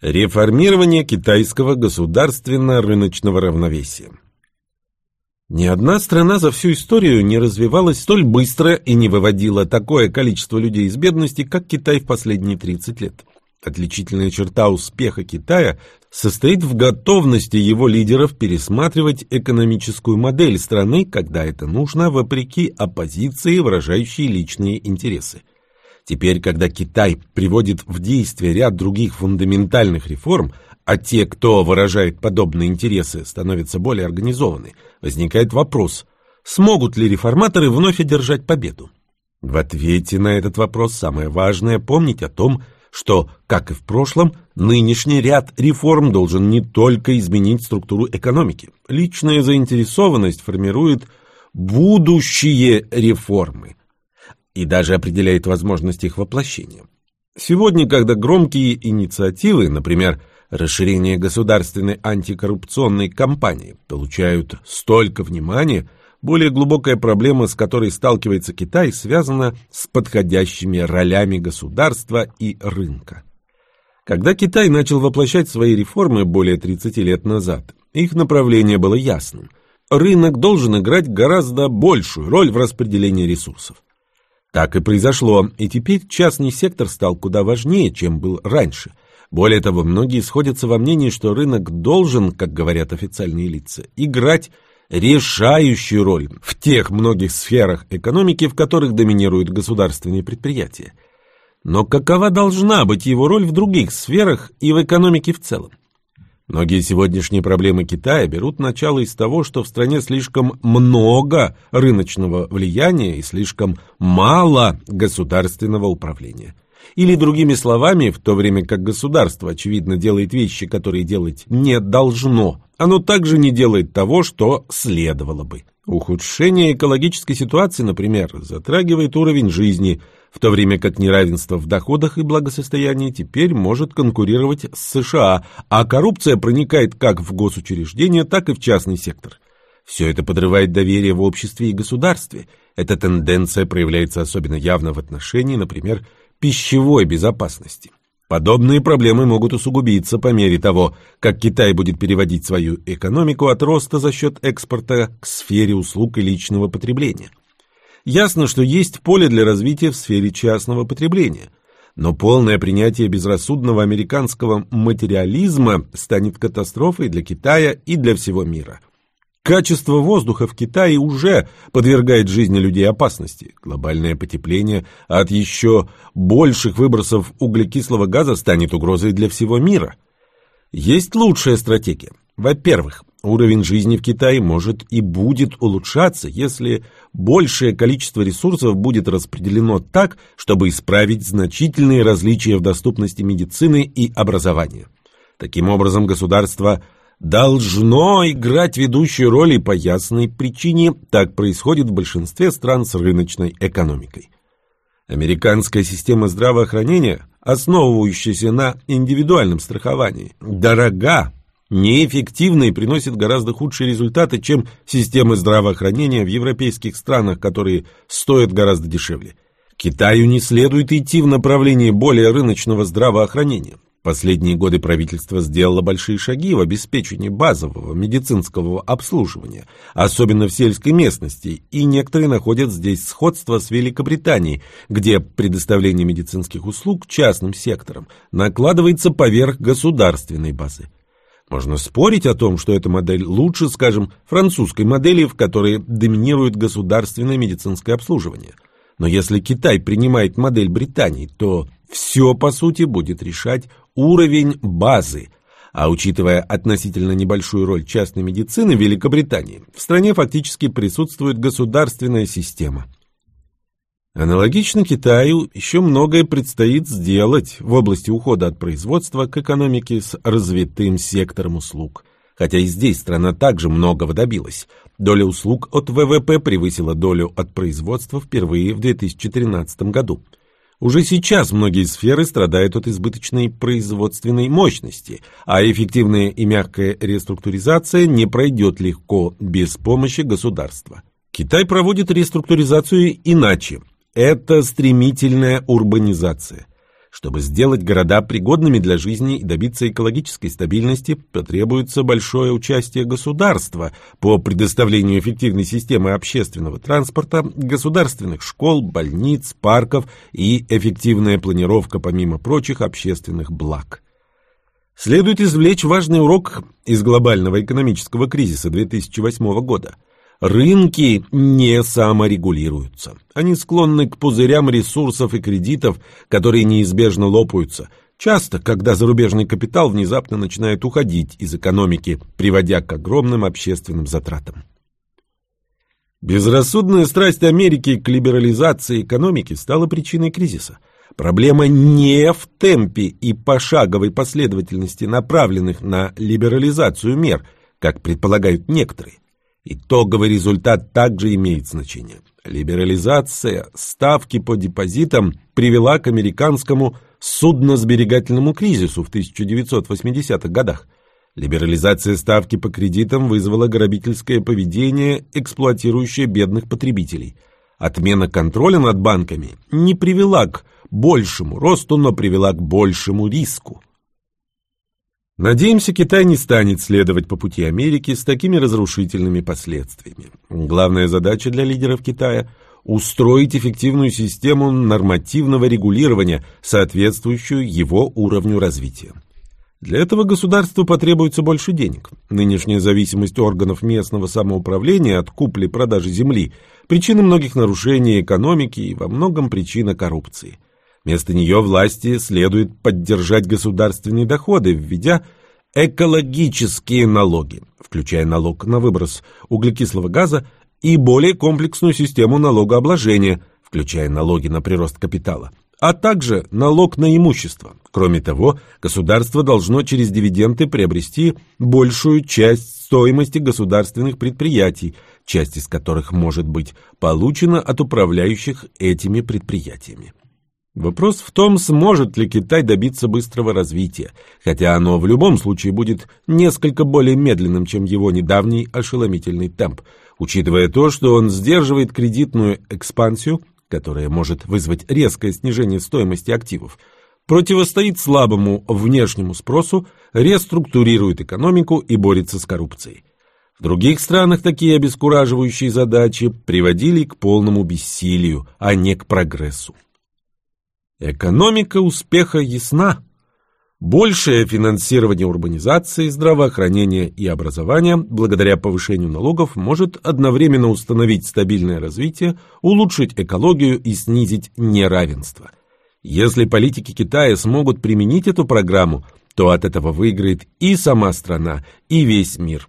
Реформирование китайского государственно-рыночного равновесия. Ни одна страна за всю историю не развивалась столь быстро и не выводила такое количество людей из бедности, как Китай в последние 30 лет. Отличительная черта успеха Китая состоит в готовности его лидеров пересматривать экономическую модель страны, когда это нужно, вопреки оппозиции, выражающей личные интересы. Теперь, когда Китай приводит в действие ряд других фундаментальных реформ, а те, кто выражает подобные интересы, становятся более организованы, возникает вопрос, смогут ли реформаторы вновь одержать победу? В ответе на этот вопрос самое важное помнить о том, что, как и в прошлом, нынешний ряд реформ должен не только изменить структуру экономики. Личная заинтересованность формирует будущие реформы и даже определяет возможность их воплощения. Сегодня, когда громкие инициативы, например, расширение государственной антикоррупционной кампании, получают столько внимания, более глубокая проблема, с которой сталкивается Китай, связана с подходящими ролями государства и рынка. Когда Китай начал воплощать свои реформы более 30 лет назад, их направление было ясным. Рынок должен играть гораздо большую роль в распределении ресурсов. Так и произошло, и теперь частный сектор стал куда важнее, чем был раньше. Более того, многие сходятся во мнении, что рынок должен, как говорят официальные лица, играть решающую роль в тех многих сферах экономики, в которых доминируют государственные предприятия. Но какова должна быть его роль в других сферах и в экономике в целом? Многие сегодняшние проблемы Китая берут начало из того, что в стране слишком много рыночного влияния и слишком мало государственного управления. Или другими словами, в то время как государство, очевидно, делает вещи, которые делать не должно, оно также не делает того, что следовало бы. Ухудшение экологической ситуации, например, затрагивает уровень жизни, в то время как неравенство в доходах и благосостоянии теперь может конкурировать с США, а коррупция проникает как в госучреждения, так и в частный сектор. Все это подрывает доверие в обществе и государстве. Эта тенденция проявляется особенно явно в отношении, например, пищевой безопасности. Подобные проблемы могут усугубиться по мере того, как Китай будет переводить свою экономику от роста за счет экспорта к сфере услуг и личного потребления. Ясно, что есть поле для развития в сфере частного потребления, но полное принятие безрассудного американского материализма станет катастрофой для Китая и для всего мира. Качество воздуха в Китае уже подвергает жизни людей опасности. Глобальное потепление от еще больших выбросов углекислого газа станет угрозой для всего мира. Есть лучшая стратегия. Во-первых, уровень жизни в Китае может и будет улучшаться, если большее количество ресурсов будет распределено так, чтобы исправить значительные различия в доступности медицины и образования. Таким образом, государство – должно играть ведущую роль и по ясной причине так происходит в большинстве стран с рыночной экономикой. Американская система здравоохранения, основывающаяся на индивидуальном страховании, дорога, неэффективна и приносит гораздо худшие результаты, чем системы здравоохранения в европейских странах, которые стоят гораздо дешевле. Китаю не следует идти в направлении более рыночного здравоохранения. Последние годы правительство сделало большие шаги в обеспечении базового медицинского обслуживания, особенно в сельской местности, и некоторые находят здесь сходство с Великобританией, где предоставление медицинских услуг частным сектором накладывается поверх государственной базы. Можно спорить о том, что эта модель лучше, скажем, французской модели, в которой доминирует государственное медицинское обслуживание. Но если Китай принимает модель Британии, то все, по сути, будет решать уровень базы, а учитывая относительно небольшую роль частной медицины в Великобритании, в стране фактически присутствует государственная система. Аналогично Китаю еще многое предстоит сделать в области ухода от производства к экономике с развитым сектором услуг. Хотя и здесь страна также многого добилась. Доля услуг от ВВП превысила долю от производства впервые в 2013 году – уже сейчас многие сферы страдают от избыточной производственной мощности, а эффективная и мягкая реструктуризация не пройдет легко без помощи государства. Китай проводит реструктуризацию иначе. Это стремительная урбанизация. Чтобы сделать города пригодными для жизни и добиться экологической стабильности, потребуется большое участие государства по предоставлению эффективной системы общественного транспорта, государственных школ, больниц, парков и эффективная планировка, помимо прочих, общественных благ. Следует извлечь важный урок из глобального экономического кризиса 2008 года – Рынки не саморегулируются. Они склонны к пузырям ресурсов и кредитов, которые неизбежно лопаются. Часто, когда зарубежный капитал внезапно начинает уходить из экономики, приводя к огромным общественным затратам. Безрассудная страсть Америки к либерализации экономики стала причиной кризиса. Проблема не в темпе и пошаговой последовательности направленных на либерализацию мер, как предполагают некоторые. Итоговый результат также имеет значение. Либерализация ставки по депозитам привела к американскому судносберегательному кризису в 1980-х годах. Либерализация ставки по кредитам вызвала грабительское поведение, эксплуатирующее бедных потребителей. Отмена контроля над банками не привела к большему росту, но привела к большему риску. Надеемся, Китай не станет следовать по пути Америки с такими разрушительными последствиями. Главная задача для лидеров Китая – устроить эффективную систему нормативного регулирования, соответствующую его уровню развития. Для этого государству потребуется больше денег. Нынешняя зависимость органов местного самоуправления от купли-продажи земли – причина многих нарушений экономики и во многом причина коррупции – Вместо нее власти следует поддержать государственные доходы, введя экологические налоги, включая налог на выброс углекислого газа и более комплексную систему налогообложения, включая налоги на прирост капитала, а также налог на имущество. Кроме того, государство должно через дивиденды приобрести большую часть стоимости государственных предприятий, часть из которых может быть получена от управляющих этими предприятиями. Вопрос в том, сможет ли Китай добиться быстрого развития, хотя оно в любом случае будет несколько более медленным, чем его недавний ошеломительный темп, учитывая то, что он сдерживает кредитную экспансию, которая может вызвать резкое снижение стоимости активов, противостоит слабому внешнему спросу, реструктурирует экономику и борется с коррупцией. В других странах такие обескураживающие задачи приводили к полному бессилию, а не к прогрессу. Экономика успеха ясна. Большее финансирование урбанизации, здравоохранения и образования благодаря повышению налогов может одновременно установить стабильное развитие, улучшить экологию и снизить неравенство. Если политики Китая смогут применить эту программу, то от этого выиграет и сама страна, и весь мир.